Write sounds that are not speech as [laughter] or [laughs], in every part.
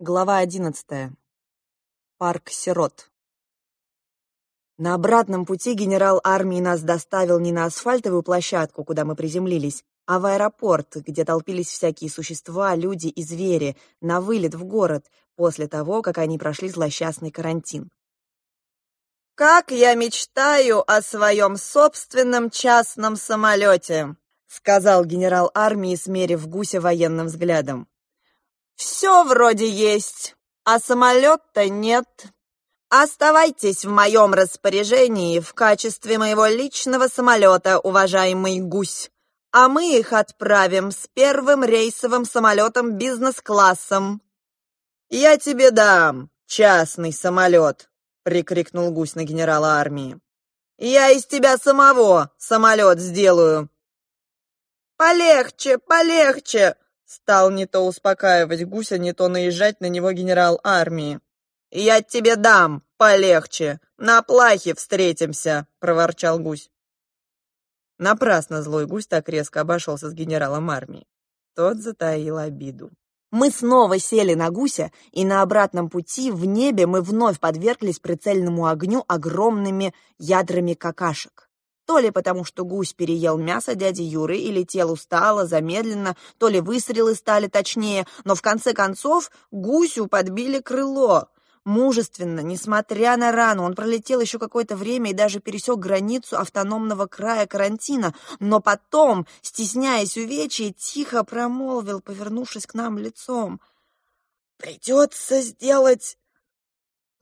Глава одиннадцатая. Парк сирот. На обратном пути генерал армии нас доставил не на асфальтовую площадку, куда мы приземлились, а в аэропорт, где толпились всякие существа, люди и звери, на вылет в город, после того, как они прошли злосчастный карантин. «Как я мечтаю о своем собственном частном самолете!» сказал генерал армии, смерив гуся военным взглядом. Все вроде есть, а самолет-то нет. Оставайтесь в моем распоряжении в качестве моего личного самолета, уважаемый гусь. А мы их отправим с первым рейсовым самолетом бизнес-классом. Я тебе дам частный самолет, прикрикнул гусь на генерала армии. Я из тебя самого самолет сделаю. Полегче, полегче, Стал не то успокаивать гуся, не то наезжать на него генерал армии. «Я тебе дам, полегче, на плахе встретимся», — проворчал гусь. Напрасно злой гусь так резко обошелся с генералом армии. Тот затаил обиду. Мы снова сели на гуся, и на обратном пути в небе мы вновь подверглись прицельному огню огромными ядрами какашек. То ли потому, что гусь переел мясо дяди Юры и летел устало, замедленно, то ли выстрелы стали точнее, но в конце концов гусю подбили крыло. Мужественно, несмотря на рану, он пролетел еще какое-то время и даже пересек границу автономного края карантина, но потом, стесняясь увечья, тихо промолвил, повернувшись к нам лицом. «Придется сделать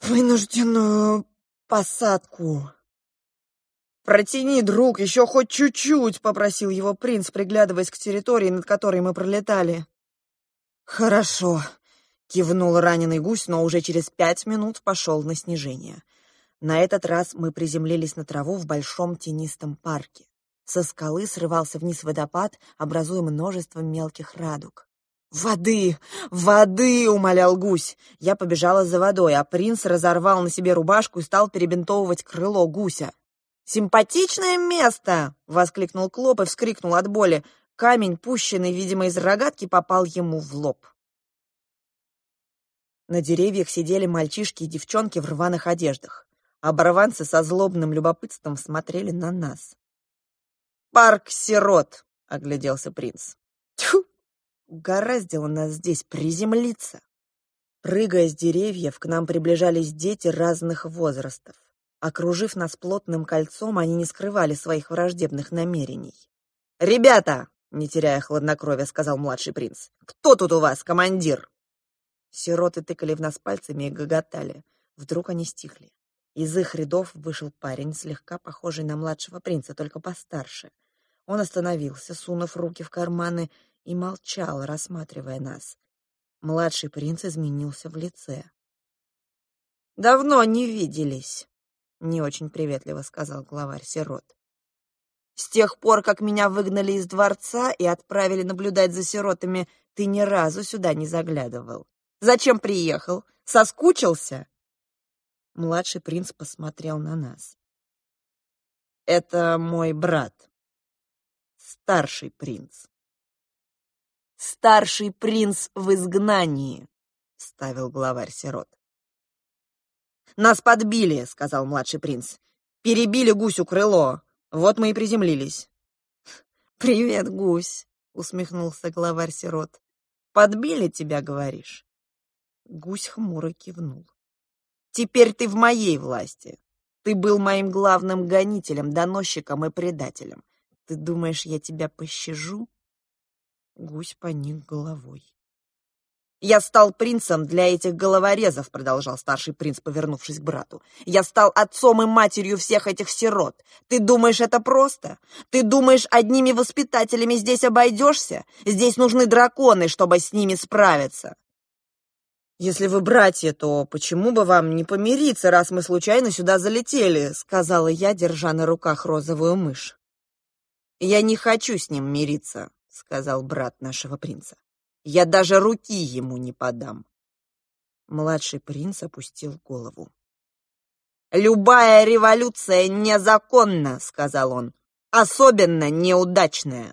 вынужденную посадку». «Протяни, друг, еще хоть чуть-чуть!» — попросил его принц, приглядываясь к территории, над которой мы пролетали. «Хорошо», — кивнул раненый гусь, но уже через пять минут пошел на снижение. На этот раз мы приземлились на траву в большом тенистом парке. Со скалы срывался вниз водопад, образуя множество мелких радуг. «Воды! Воды!» — умолял гусь. Я побежала за водой, а принц разорвал на себе рубашку и стал перебинтовывать крыло гуся. «Симпатичное место!» — воскликнул Клоп и вскрикнул от боли. Камень, пущенный, видимо, из рогатки, попал ему в лоб. На деревьях сидели мальчишки и девчонки в рваных одеждах. Оборванцы со злобным любопытством смотрели на нас. «Парк сирот!» — огляделся принц. «Тьфу! Угораздило нас здесь приземлиться!» Прыгая с деревьев, к нам приближались дети разных возрастов. Окружив нас плотным кольцом, они не скрывали своих враждебных намерений. «Ребята!» — не теряя хладнокровия, сказал младший принц. «Кто тут у вас командир?» Сироты тыкали в нас пальцами и гоготали. Вдруг они стихли. Из их рядов вышел парень, слегка похожий на младшего принца, только постарше. Он остановился, сунув руки в карманы, и молчал, рассматривая нас. Младший принц изменился в лице. «Давно не виделись», не очень приветливо сказал главарь сирот. С тех пор, как меня выгнали из дворца и отправили наблюдать за сиротами, ты ни разу сюда не заглядывал. Зачем приехал? Соскучился? Младший принц посмотрел на нас. Это мой брат. Старший принц. Старший принц в изгнании, ставил главарь сирот. «Нас подбили», — сказал младший принц. «Перебили гусю крыло. Вот мы и приземлились». «Привет, гусь», — усмехнулся главарь сирот. «Подбили тебя, говоришь?» Гусь хмуро кивнул. «Теперь ты в моей власти. Ты был моим главным гонителем, доносчиком и предателем. Ты думаешь, я тебя пощажу?» Гусь поник головой. «Я стал принцем для этих головорезов», — продолжал старший принц, повернувшись к брату. «Я стал отцом и матерью всех этих сирот. Ты думаешь, это просто? Ты думаешь, одними воспитателями здесь обойдешься? Здесь нужны драконы, чтобы с ними справиться». «Если вы братья, то почему бы вам не помириться, раз мы случайно сюда залетели?» — сказала я, держа на руках розовую мышь. «Я не хочу с ним мириться», — сказал брат нашего принца. Я даже руки ему не подам. Младший принц опустил голову. «Любая революция незаконна», — сказал он, — «особенно неудачная».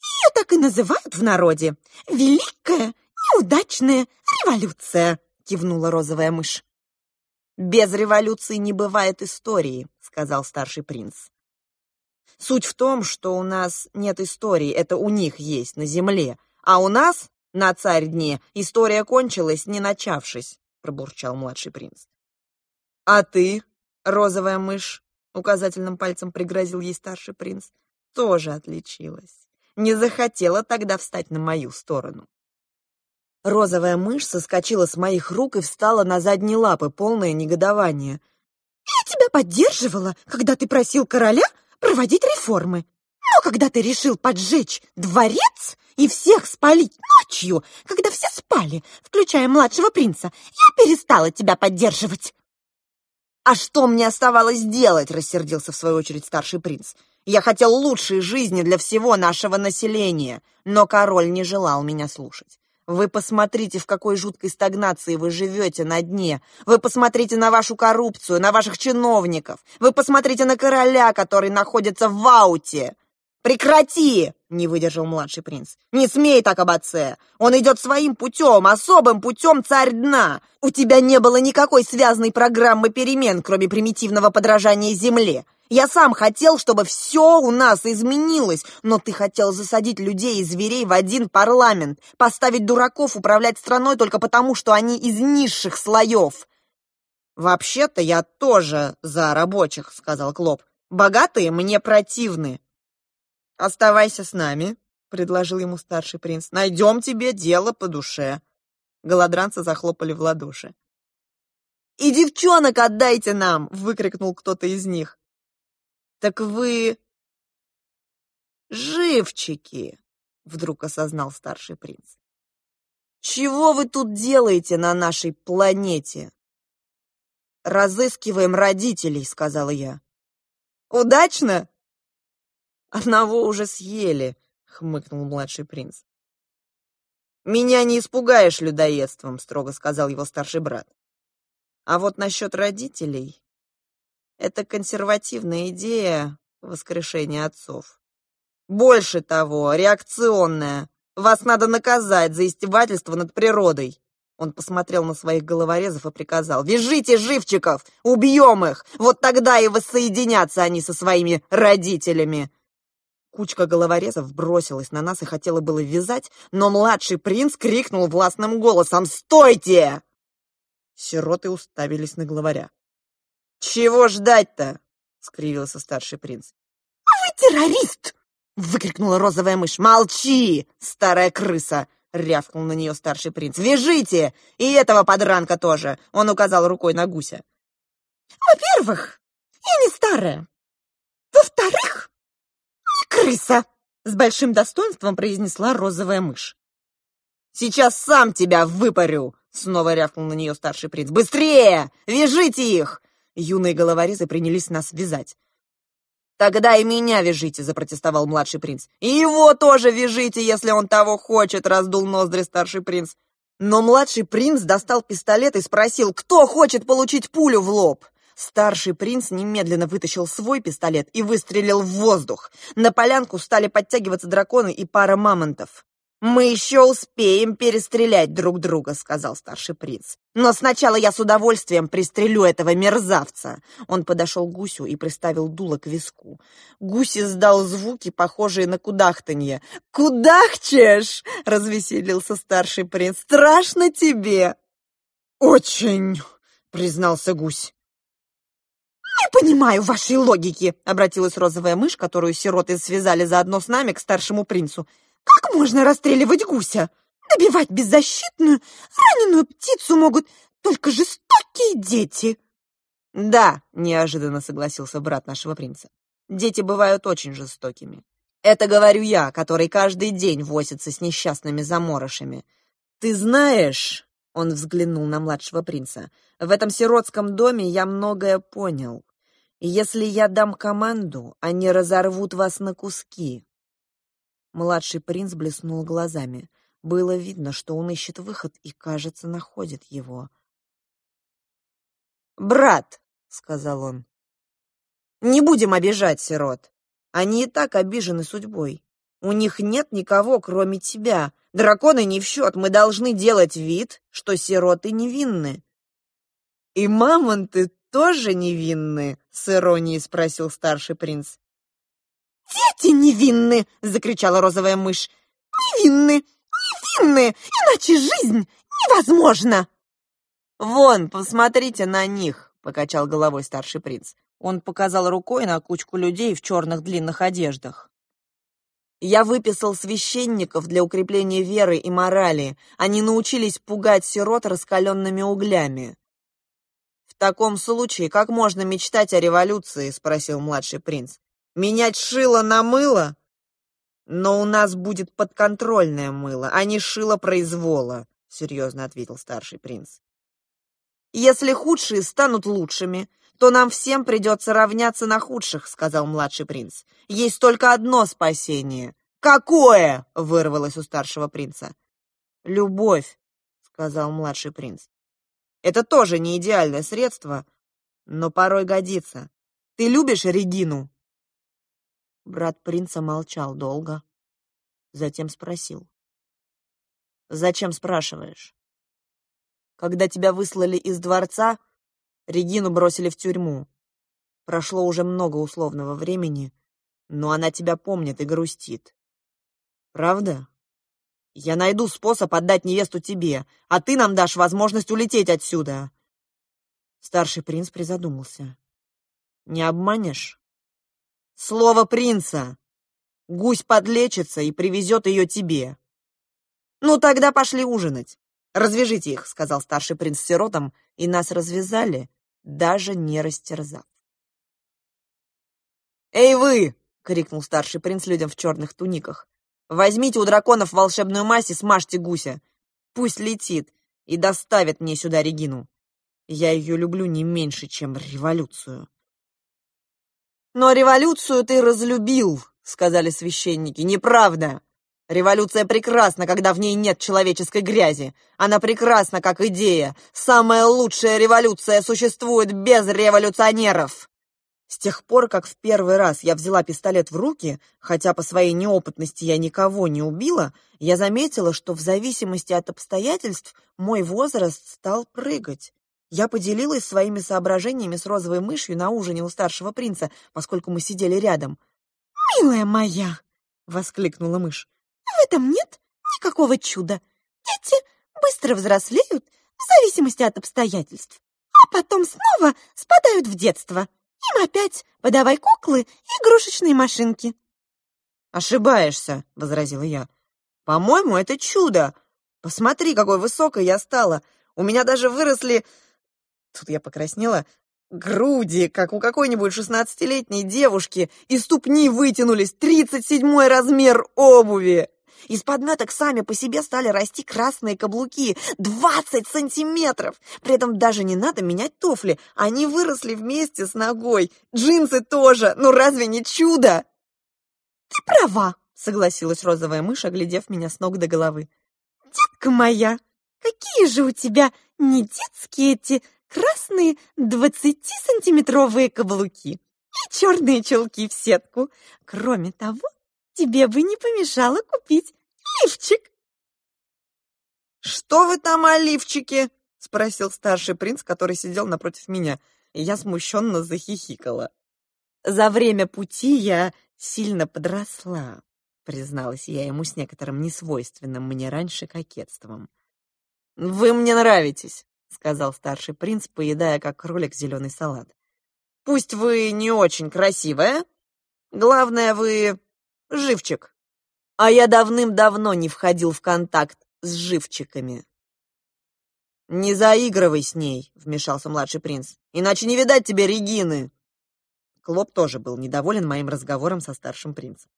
Ее так и называют в народе. Великая «Неудачная революция!» — кивнула розовая мышь. «Без революции не бывает истории», — сказал старший принц. «Суть в том, что у нас нет истории, это у них есть на земле, а у нас, на царь дне, история кончилась, не начавшись», — пробурчал младший принц. «А ты, розовая мышь?» — указательным пальцем пригрозил ей старший принц. «Тоже отличилась. Не захотела тогда встать на мою сторону». Розовая мышь соскочила с моих рук и встала на задние лапы, полное негодование. «Я тебя поддерживала, когда ты просил короля проводить реформы. Но когда ты решил поджечь дворец и всех спалить ночью, когда все спали, включая младшего принца, я перестала тебя поддерживать». «А что мне оставалось делать?» — рассердился в свою очередь старший принц. «Я хотел лучшей жизни для всего нашего населения, но король не желал меня слушать. Вы посмотрите, в какой жуткой стагнации вы живете на дне. Вы посмотрите на вашу коррупцию, на ваших чиновников. Вы посмотрите на короля, который находится в ауте. «Прекрати!» — не выдержал младший принц. «Не смей так об отце! Он идет своим путем, особым путем царь дна! У тебя не было никакой связанной программы перемен, кроме примитивного подражания земле. Я сам хотел, чтобы все у нас изменилось, но ты хотел засадить людей и зверей в один парламент, поставить дураков управлять страной только потому, что они из низших слоев». «Вообще-то я тоже за рабочих», — сказал Клоп. «Богатые мне противны». «Оставайся с нами», — предложил ему старший принц. «Найдем тебе дело по душе». Голодранцы захлопали в ладоши. «И девчонок отдайте нам!» — выкрикнул кто-то из них. «Так вы...» «Живчики!» — вдруг осознал старший принц. «Чего вы тут делаете на нашей планете?» «Разыскиваем родителей», — сказала я. «Удачно?» «Одного уже съели», — хмыкнул младший принц. «Меня не испугаешь людоедством», — строго сказал его старший брат. «А вот насчет родителей...» Это консервативная идея воскрешения отцов. Больше того, реакционная. Вас надо наказать за издевательство над природой. Он посмотрел на своих головорезов и приказал. «Вяжите живчиков! Убьем их! Вот тогда и воссоединятся они со своими родителями!» Кучка головорезов бросилась на нас и хотела было вязать, но младший принц крикнул властным голосом «Стойте!» Сироты уставились на главаря. «Чего ждать-то?» — скривился старший принц. «А вы террорист!» — выкрикнула розовая мышь. «Молчи, старая крыса!» — рявкнул на нее старший принц. «Вяжите! И этого подранка тоже!» — он указал рукой на гуся. «Во-первых, я не старая. Во-вторых, крыса!» — с большим достоинством произнесла розовая мышь. «Сейчас сам тебя выпарю!» — снова рявкнул на нее старший принц. «Быстрее! Вяжите их!» Юные головорезы принялись нас вязать. «Тогда и меня вяжите!» — запротестовал младший принц. «И его тоже вяжите, если он того хочет!» — раздул ноздри старший принц. Но младший принц достал пистолет и спросил, кто хочет получить пулю в лоб. Старший принц немедленно вытащил свой пистолет и выстрелил в воздух. На полянку стали подтягиваться драконы и пара мамонтов. «Мы еще успеем перестрелять друг друга», — сказал старший принц. «Но сначала я с удовольствием пристрелю этого мерзавца». Он подошел к гусю и приставил дуло к виску. Гусь издал звуки, похожие на кудахтанье. «Кудахчешь!» — развеселился старший принц. «Страшно тебе?» «Очень!» — признался гусь. «Не понимаю вашей логики», — обратилась розовая мышь, которую сироты связали заодно с нами к старшему принцу. «Как можно расстреливать гуся? Добивать беззащитную, раненую птицу могут только жестокие дети». «Да», — неожиданно согласился брат нашего принца. «Дети бывают очень жестокими. Это говорю я, который каждый день возится с несчастными заморышами. Ты знаешь...» — он взглянул на младшего принца. «В этом сиротском доме я многое понял. Если я дам команду, они разорвут вас на куски. Младший принц блеснул глазами. Было видно, что он ищет выход и, кажется, находит его. «Брат», — сказал он, — «не будем обижать сирот. Они и так обижены судьбой. У них нет никого, кроме тебя. Драконы не в счет. Мы должны делать вид, что сироты невинны». «И мамонты тоже невинны?» — с иронией спросил старший принц. «Дети невинны!» — закричала розовая мышь. «Невинны! Невинны! Иначе жизнь невозможна!» «Вон, посмотрите на них!» — покачал головой старший принц. Он показал рукой на кучку людей в черных длинных одеждах. Я выписал священников для укрепления веры и морали. Они научились пугать сирот раскаленными углями. «В таком случае, как можно мечтать о революции?» — спросил младший принц. «Менять шило на мыло?» «Но у нас будет подконтрольное мыло, а не шило произвола», — серьезно ответил старший принц. «Если худшие станут лучшими, то нам всем придется равняться на худших», — сказал младший принц. «Есть только одно спасение». «Какое?» — вырвалось у старшего принца. «Любовь», — сказал младший принц. «Это тоже не идеальное средство, но порой годится. Ты любишь Регину?» Брат принца молчал долго, затем спросил. «Зачем спрашиваешь? Когда тебя выслали из дворца, Регину бросили в тюрьму. Прошло уже много условного времени, но она тебя помнит и грустит. Правда? Я найду способ отдать невесту тебе, а ты нам дашь возможность улететь отсюда. Старший принц призадумался. Не обманешь? Слово принца. Гусь подлечится и привезет ее тебе. Ну, тогда пошли ужинать. «Развяжите их», — сказал старший принц сиротам, и нас развязали, даже не растерзав. «Эй вы!» — крикнул старший принц людям в черных туниках. «Возьмите у драконов волшебную мазь и смажьте гуся. Пусть летит и доставит мне сюда Регину. Я ее люблю не меньше, чем революцию». «Но революцию ты разлюбил», — сказали священники. «Неправда. Революция прекрасна, когда в ней нет человеческой грязи. Она прекрасна как идея. Самая лучшая революция существует без революционеров. С тех пор, как в первый раз я взяла пистолет в руки, хотя по своей неопытности я никого не убила, я заметила, что в зависимости от обстоятельств мой возраст стал прыгать. Я поделилась своими соображениями с розовой мышью на ужине у старшего принца, поскольку мы сидели рядом. «Милая моя!» — воскликнула мышь. В этом нет никакого чуда. Дети быстро взрослеют в зависимости от обстоятельств, а потом снова спадают в детство. Им опять подавай куклы и игрушечные машинки. «Ошибаешься», — возразила я. «По-моему, это чудо. Посмотри, какой высокой я стала. У меня даже выросли...» Тут я покраснела. Груди, как у какой-нибудь шестнадцатилетней девушки, и ступни вытянулись, тридцать седьмой размер обуви. Из подметок сами по себе стали расти красные каблуки. Двадцать сантиметров! При этом даже не надо менять туфли. Они выросли вместе с ногой. Джинсы тоже. Ну разве не чудо? Ты права, согласилась розовая мышь, оглядев меня с ног до головы. Детка моя, какие же у тебя не детские эти красные двадцатисантиметровые каблуки и черные чулки в сетку. Кроме того, тебе бы не помешало купить лифчик. «Что вы там о лифчике?» — спросил старший принц, который сидел напротив меня, я смущенно захихикала. «За время пути я сильно подросла», — призналась я ему с некоторым несвойственным мне раньше кокетством. «Вы мне нравитесь», — сказал старший принц, поедая как кролик зеленый салат. «Пусть вы не очень красивая, главное, вы живчик. А я давным-давно не входил в контакт с живчиками. «Не заигрывай с ней», — вмешался младший принц, «иначе не видать тебе Регины». Клоп тоже был недоволен моим разговором со старшим принцем.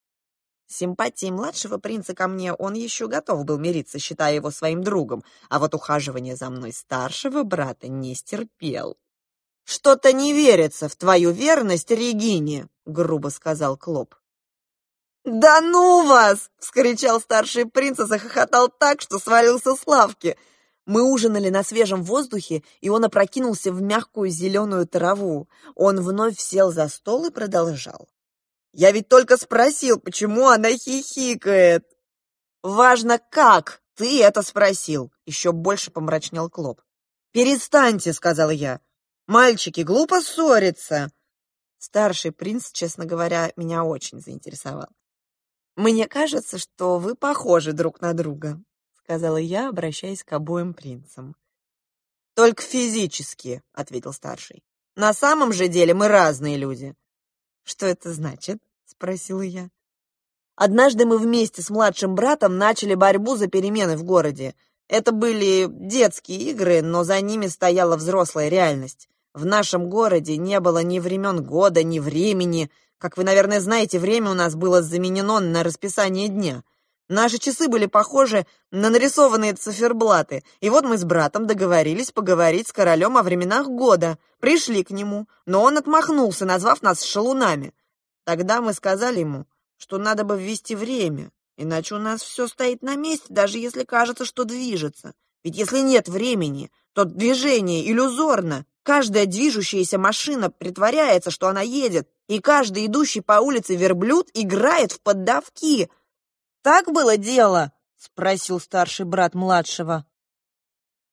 Симпатии младшего принца ко мне он еще готов был мириться, считая его своим другом, а вот ухаживание за мной старшего брата не стерпел. «Что-то не верится в твою верность Регине», — грубо сказал Клоп. «Да ну вас!» — вскричал старший принц и захохотал так, что свалился с лавки. Мы ужинали на свежем воздухе, и он опрокинулся в мягкую зеленую траву. Он вновь сел за стол и продолжал. Я ведь только спросил, почему она хихикает. Важно, как ты это спросил, еще больше помрачнел Клоп. Перестаньте, сказал я. Мальчики, глупо ссориться. Старший принц, честно говоря, меня очень заинтересовал. Мне кажется, что вы похожи друг на друга, сказала я, обращаясь к обоим принцам. Только физически, ответил старший. На самом же деле мы разные люди. Что это значит? спросила я. Однажды мы вместе с младшим братом начали борьбу за перемены в городе. Это были детские игры, но за ними стояла взрослая реальность. В нашем городе не было ни времен года, ни времени. Как вы, наверное, знаете, время у нас было заменено на расписание дня. Наши часы были похожи на нарисованные циферблаты, и вот мы с братом договорились поговорить с королем о временах года. Пришли к нему, но он отмахнулся, назвав нас шалунами. Тогда мы сказали ему, что надо бы ввести время, иначе у нас все стоит на месте, даже если кажется, что движется. Ведь если нет времени, то движение иллюзорно. Каждая движущаяся машина притворяется, что она едет, и каждый идущий по улице верблюд играет в поддавки — так было дело?» — спросил старший брат младшего.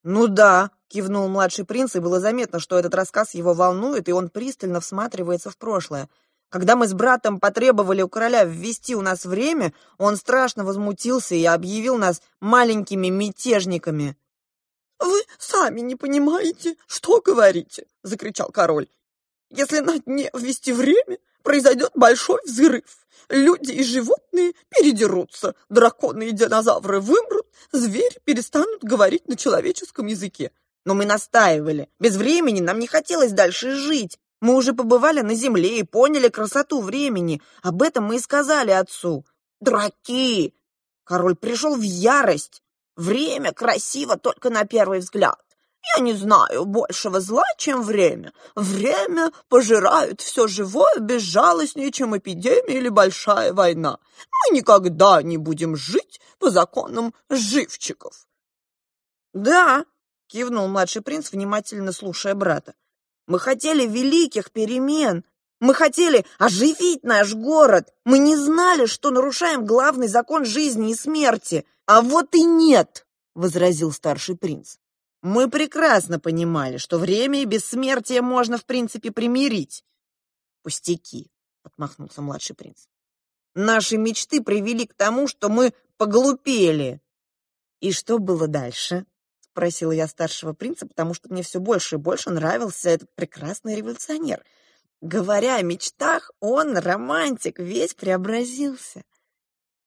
«Ну да», — кивнул младший принц, и было заметно, что этот рассказ его волнует, и он пристально всматривается в прошлое. Когда мы с братом потребовали у короля ввести у нас время, он страшно возмутился и объявил нас маленькими мятежниками. «Вы сами не понимаете, что говорите!» — закричал король. «Если на дне ввести время, произойдет большой взрыв. Люди и животные передерутся, драконы и динозавры вымрут, звери перестанут говорить на человеческом языке. Но мы настаивали. Без времени нам не хотелось дальше жить. Мы уже побывали на земле и поняли красоту времени. Об этом мы и сказали отцу. Дураки! Король пришел в ярость. Время красиво только на первый взгляд. Я не знаю большего зла, чем время. Время пожирает все живое безжалостнее, чем эпидемия или большая война. Мы никогда не будем жить по законам живчиков. Да, кивнул младший принц, внимательно слушая брата. Мы хотели великих перемен. Мы хотели оживить наш город. Мы не знали, что нарушаем главный закон жизни и смерти. А вот и нет, возразил старший принц. Мы прекрасно понимали, что время и бессмертие можно, в принципе, примирить. Пустяки, отмахнулся младший принц. Наши мечты привели к тому, что мы поглупели. И что было дальше? спросила я старшего принца, потому что мне все больше и больше нравился этот прекрасный революционер. Говоря о мечтах, он, романтик, весь преобразился.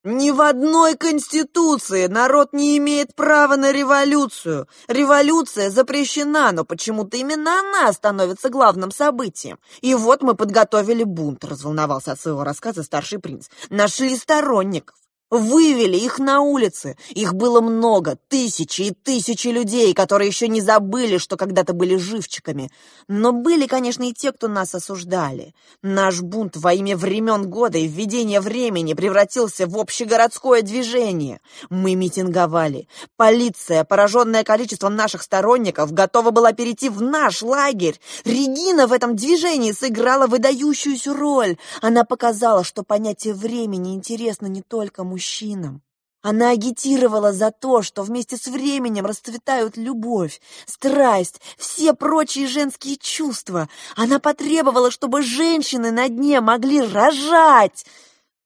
Ни в одной конституции народ не имеет права на революцию. Революция запрещена, но почему-то именно она становится главным событием. И вот мы подготовили бунт, разволновался от своего рассказа старший принц. Нашли сторонников. Вывели их на улицы. Их было много, тысячи и тысячи людей, которые еще не забыли, что когда-то были живчиками. Но были, конечно, и те, кто нас осуждали. Наш бунт во имя времен года и введения времени превратился в общегородское движение. Мы митинговали. Полиция, пораженная количеством наших сторонников, готова была перейти в наш лагерь. Регина в этом движении сыграла выдающуюся роль. Она показала, что понятие времени интересно не только мужчинам, мужчинам. Она агитировала за то, что вместе с временем расцветают любовь, страсть, все прочие женские чувства. Она потребовала, чтобы женщины на дне могли рожать.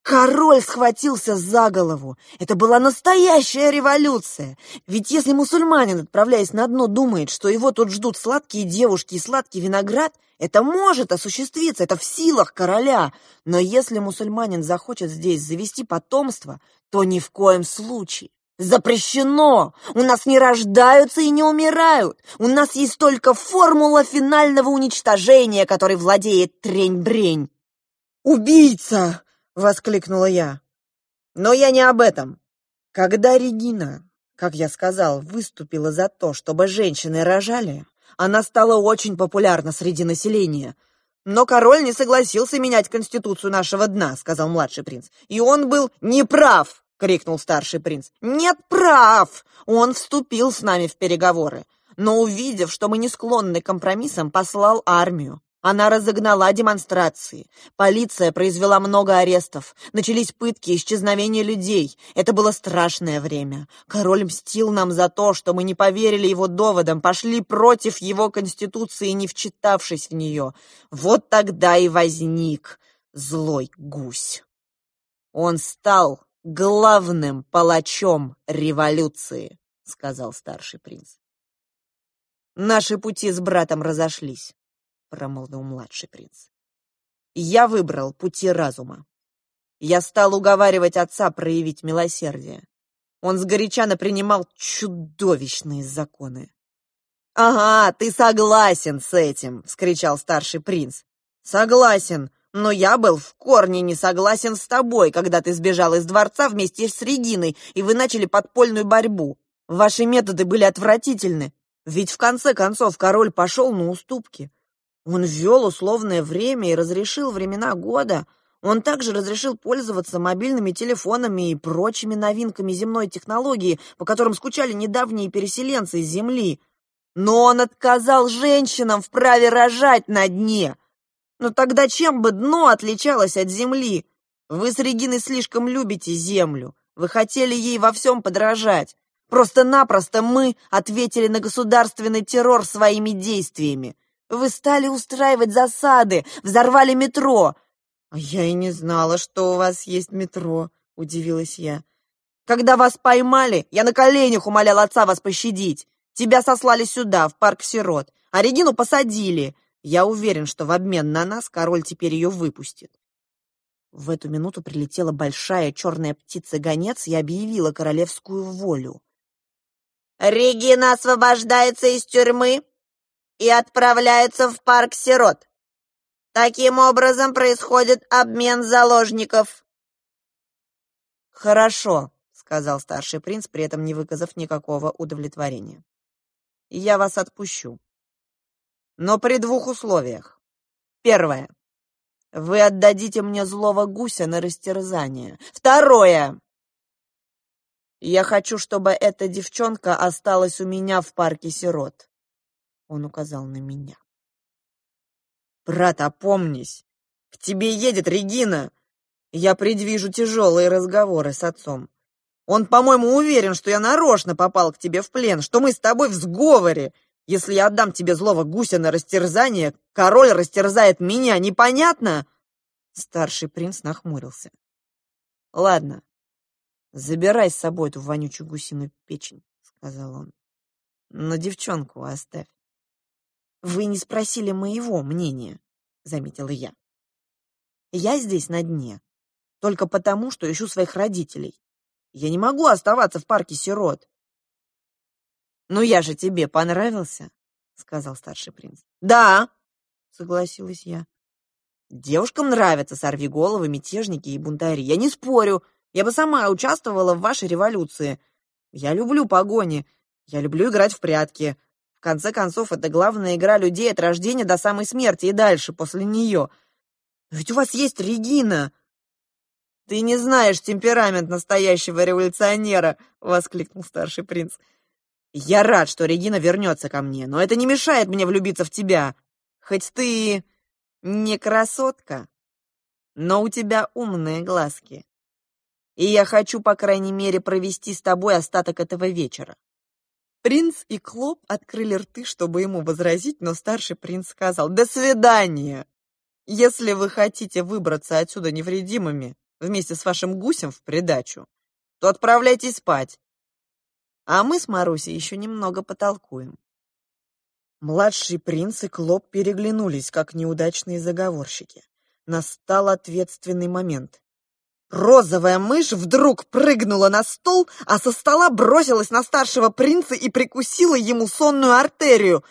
Король схватился за голову. Это была настоящая революция. Ведь если мусульманин, отправляясь на дно, думает, что его тут ждут сладкие девушки и сладкий виноград, это может осуществиться, это в силах короля. Но если мусульманин захочет здесь завести потомство, то ни в коем случае. Запрещено! У нас не рождаются и не умирают. У нас есть только формула финального уничтожения, которой владеет трень-брень. «Убийца!» — воскликнула я. Но я не об этом. Когда Регина, как я сказал, выступила за то, чтобы женщины рожали, она стала очень популярна среди населения. Но король не согласился менять конституцию нашего дна, сказал младший принц. И он был неправ, крикнул старший принц. Нет прав! Он вступил с нами в переговоры, но увидев, что мы не склонны к компромиссам, послал армию. Она разогнала демонстрации. Полиция произвела много арестов. Начались пытки, исчезновение людей. Это было страшное время. Король мстил нам за то, что мы не поверили его доводам, пошли против его конституции, не вчитавшись в нее. Вот тогда и возник злой гусь. Он стал главным палачом революции, сказал старший принц. Наши пути с братом разошлись. — промолвил младший принц. «Я выбрал пути разума. Я стал уговаривать отца проявить милосердие. Он сгоряча принимал чудовищные законы. «Ага, ты согласен с этим!» — вскричал старший принц. «Согласен, но я был в корне не согласен с тобой, когда ты сбежал из дворца вместе с Региной, и вы начали подпольную борьбу. Ваши методы были отвратительны, ведь в конце концов король пошел на уступки. Он ввел условное время и разрешил времена года. Он также разрешил пользоваться мобильными телефонами и прочими новинками земной технологии, по которым скучали недавние переселенцы из Земли. Но он отказал женщинам в праве рожать на дне. Но тогда чем бы дно отличалось от Земли? Вы с Региной слишком любите Землю. Вы хотели ей во всем подражать. Просто-напросто мы ответили на государственный террор своими действиями. Вы стали устраивать засады, взорвали метро. А я и не знала, что у вас есть метро, удивилась я. Когда вас поймали, я на коленях умолял отца вас пощадить. Тебя сослали сюда, в парк сирот, а Регину посадили. Я уверен, что в обмен на нас король теперь ее выпустит. В эту минуту прилетела большая черная птица-гонец и объявила королевскую волю. «Регина освобождается из тюрьмы и отправляется в парк сирот. Таким образом происходит обмен заложников. Хорошо, сказал старший принц, при этом не выказав никакого удовлетворения. Я вас отпущу. Но при двух условиях. Первое. Вы отдадите мне злого гуся на растерзание. Второе. Я хочу, чтобы эта девчонка осталась у меня в парке сирот. Он указал на меня. «Брат, опомнись! К тебе едет Регина! Я предвижу тяжелые разговоры с отцом. Он, по-моему, уверен, что я нарочно попал к тебе в плен, что мы с тобой в сговоре. Если я отдам тебе злого гуся на растерзание, король растерзает меня, непонятно?» Старший принц нахмурился. «Ладно, забирай с собой эту вонючую гусиную печень», — сказал он. «Но девчонку оставь. «Вы не спросили моего мнения», — заметила я. «Я здесь на дне только потому, что ищу своих родителей. Я не могу оставаться в парке сирот». «Ну я же тебе понравился», — сказал старший принц. «Да», — согласилась я. «Девушкам нравятся сорвиголовы, мятежники и бунтари. Я не спорю. Я бы сама участвовала в вашей революции. Я люблю погони. Я люблю играть в прятки. В конце концов, это главная игра людей от рождения до самой смерти и дальше, после нее. ведь у вас есть Регина!» «Ты не знаешь темперамент настоящего революционера!» — воскликнул старший принц. «Я рад, что Регина вернется ко мне, но это не мешает мне влюбиться в тебя. Хоть ты не красотка, но у тебя умные глазки. И я хочу, по крайней мере, провести с тобой остаток этого вечера. Принц и Клоп открыли рты, чтобы ему возразить, но старший принц сказал «До свидания! Если вы хотите выбраться отсюда невредимыми вместе с вашим гусем в придачу, то отправляйтесь спать, а мы с Марусей еще немного потолкуем». Младший принц и Клоп переглянулись, как неудачные заговорщики. Настал ответственный момент. Розовая мышь вдруг прыгнула на стол, а со стола бросилась на старшего принца и прикусила ему сонную артерию.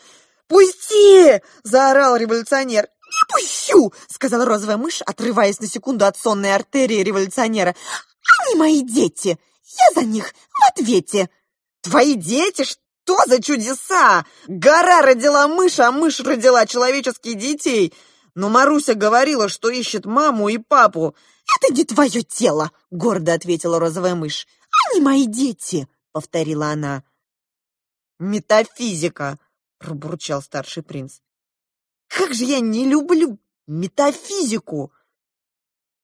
«Пусти!» — заорал революционер. «Не пущу!» — сказала розовая мышь, отрываясь на секунду от сонной артерии революционера. «Они мои дети! Я за них в ответе!» «Твои дети? Что за чудеса? Гора родила мышь, а мышь родила человеческих детей!» Но Маруся говорила, что ищет маму и папу. «Это не твое тело!» — гордо ответила розовая мышь. «Они мои дети!» — повторила она. «Метафизика!» — пробурчал старший принц. как же я не люблю метафизику!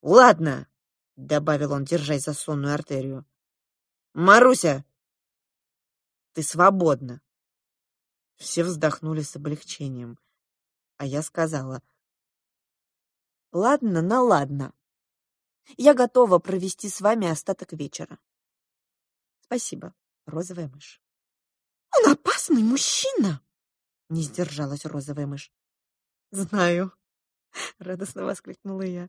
Ладно, — добавил он, держась за сонную артерию. «Маруся, ты свободна!» Все вздохнули с облегчением, а я сказала, «Ладно, на ладно. Я готова провести с вами остаток вечера. Спасибо, розовая мышь». «Он опасный мужчина!» — не сдержалась розовая мышь. «Знаю!» [laughs] — радостно воскликнула я.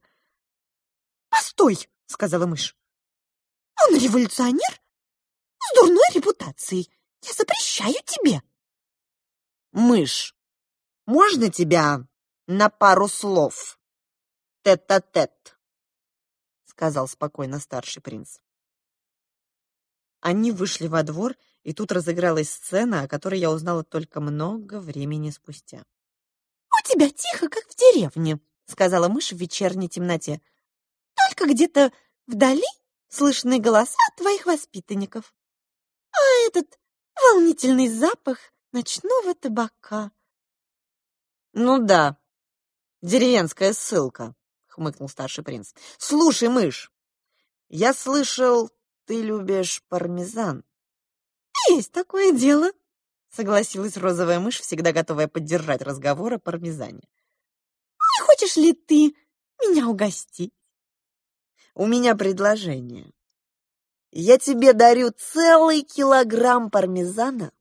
«Постой!» — сказала мышь. «Он революционер с дурной репутацией. Я запрещаю тебе!» «Мышь, можно тебя на пару слов? Тет-а-тет!» -тет, сказал спокойно старший принц. Они вышли во двор, и тут разыгралась сцена, о которой я узнала только много времени спустя. «У тебя тихо, как в деревне», — сказала мышь в вечерней темноте. «Только где-то вдали слышны голоса твоих воспитанников. А этот волнительный запах ночного табака». «Ну да, деревенская ссылка», — хмыкнул старший принц. «Слушай, мышь, я слышал, ты любишь пармезан». «Есть такое дело», — согласилась розовая мышь, всегда готовая поддержать разговор о пармезане. «Не хочешь ли ты меня угостить?» «У меня предложение. Я тебе дарю целый килограмм пармезана,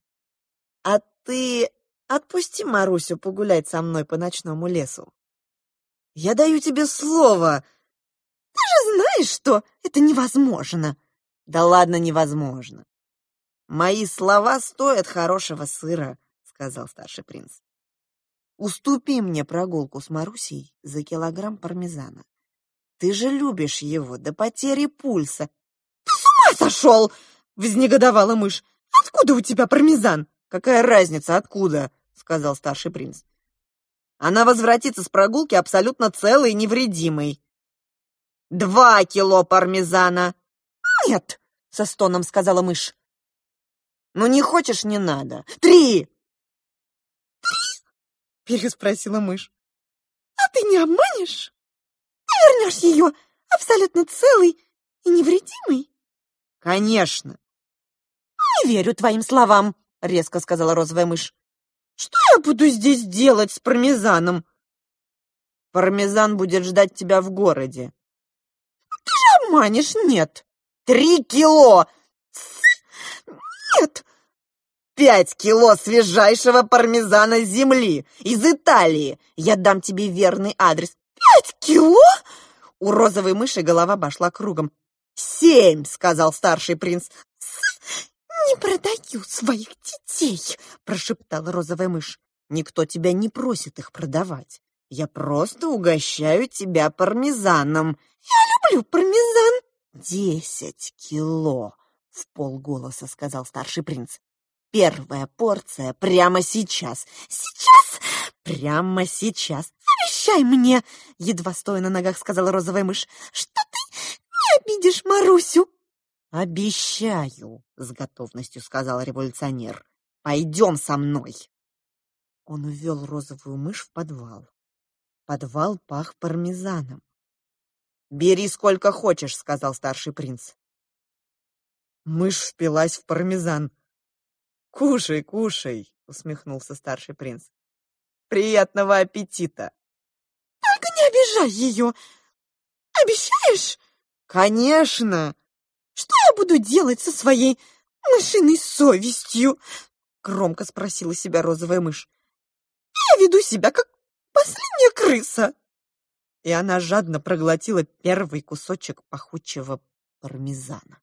а ты отпусти Марусю погулять со мной по ночному лесу. Я даю тебе слово. Ты же знаешь, что это невозможно. Да ладно, невозможно. Мои слова стоят хорошего сыра, сказал старший принц. Уступи мне прогулку с Марусей за килограмм пармезана. Ты же любишь его до потери пульса. Ты с ума сошел! Вознегодовала мышь. Откуда у тебя пармезан? Какая разница, откуда? Сказал старший принц. Она возвратится с прогулки абсолютно целой и невредимой. Два кило пармезана. Нет, со стоном сказала мышь. Ну, не хочешь, не надо. Три! Три? Переспросила мышь. А ты не обманешь? Ты вернешь ее абсолютно целый и невредимый? Конечно. Не верю твоим словам, резко сказала розовая мышь. Что я буду здесь делать с пармезаном? Пармезан будет ждать тебя в городе. Ты же обманешь, нет. Три кило! Нет! Пять кило свежайшего пармезана с земли, из Италии. Я дам тебе верный адрес. Пять кило? У розовой мыши голова пошла кругом. «Семь!» — сказал старший принц. «Не продаю своих детей!» — прошептала розовая мышь. «Никто тебя не просит их продавать. Я просто угощаю тебя пармезаном». «Я люблю пармезан!» «Десять кило!» — в полголоса сказал старший принц. «Первая порция прямо сейчас!» «Сейчас!» «Прямо сейчас!» «Обещай мне!» — едва стоя на ногах сказала розовая мышь. «Что ты не обидишь Марусю!» «Обещаю!» — с готовностью сказал революционер. «Пойдем со мной!» Он увел розовую мышь в подвал. Подвал пах пармезаном. «Бери сколько хочешь», — сказал старший принц. Мышь впилась в пармезан. «Кушай, кушай», — усмехнулся старший принц. «Приятного аппетита!» «Только не обижай ее! Обещаешь?» «Конечно!» «Что я буду делать со своей мышиной совестью?» Громко спросила себя розовая мышь. «Я веду себя, как последняя крыса!» И она жадно проглотила первый кусочек пахучего пармезана.